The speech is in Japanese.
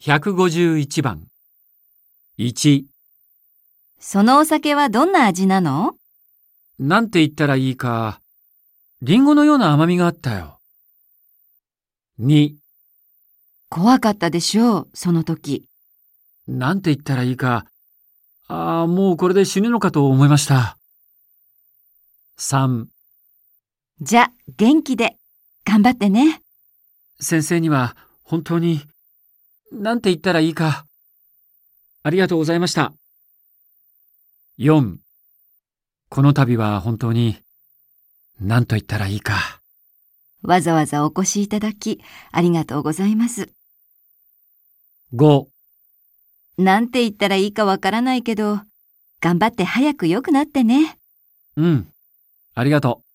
151番。1、そのお酒はどんな味なの？なんて言ったらいいか、リンゴのような甘みがあったよ。2、怖かったでしょう、その時。なんて言ったらいいか、ああ、もうこれで死ぬのかと思いました。3、じゃ、元気で。頑張ってね。先生には本当に、なんて言ったらいいか。ありがとうございました。4、この度は本当に、なんと言ったらいいか。わざわざお越しいただき、ありがとうございます。5、なんて言ったらいいかわからないけど、頑張って早く良くなってね。うん、ありがとう。